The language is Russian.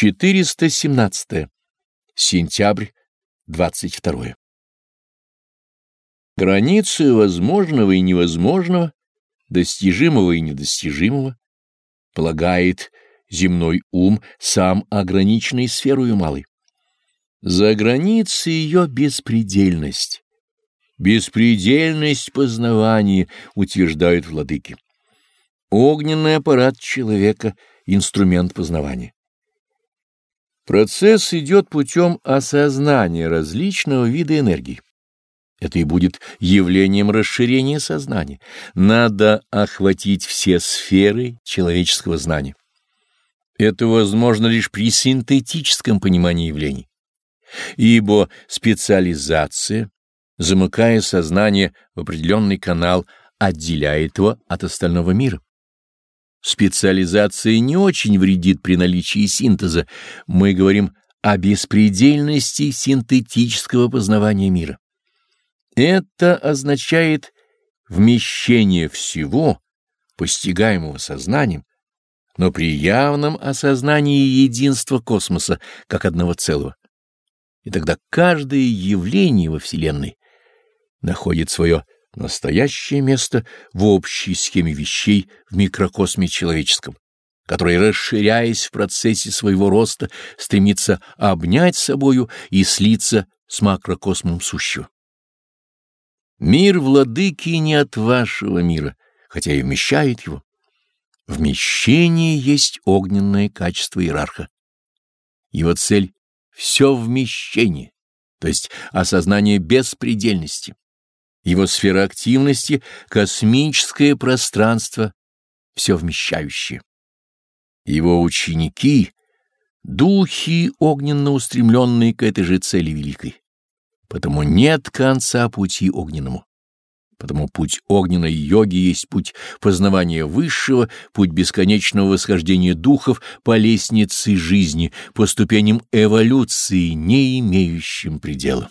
417. Сентябрь 22. Границы возможного и невозможного, достижимого и недостижимого полагает земной ум сам ограниченной сферою малой. За границей ее беспредельность. Беспредельность познавания утверждают владыки. Огненный аппарат человека — инструмент познавания. Процесс идет путем осознания различного вида энергии. Это и будет явлением расширения сознания. Надо охватить все сферы человеческого знания. Это возможно лишь при синтетическом понимании явлений. Ибо специализация, замыкая сознание в определенный канал, отделяет его от остального мира. Специализация не очень вредит при наличии синтеза. Мы говорим о беспредельности синтетического познавания мира. Это означает вмещение всего, постигаемого сознанием, но при явном осознании единства космоса как одного целого. И тогда каждое явление во Вселенной находит свое настоящее место в общей схеме вещей в микрокосме человеческом, который, расширяясь в процессе своего роста, стремится обнять собою и слиться с макрокосмом сущего. Мир владыки не от вашего мира, хотя и вмещает его. Вмещение есть огненное качество иерарха. Его цель — все вмещение, то есть осознание беспредельности. Его сфера активности — космическое пространство, все вмещающее. Его ученики — духи, огненно устремленные к этой же цели великой. Потому нет конца пути огненному. Потому путь огненной йоги есть путь познавания высшего, путь бесконечного восхождения духов по лестнице жизни, по ступеням эволюции, не имеющим предела.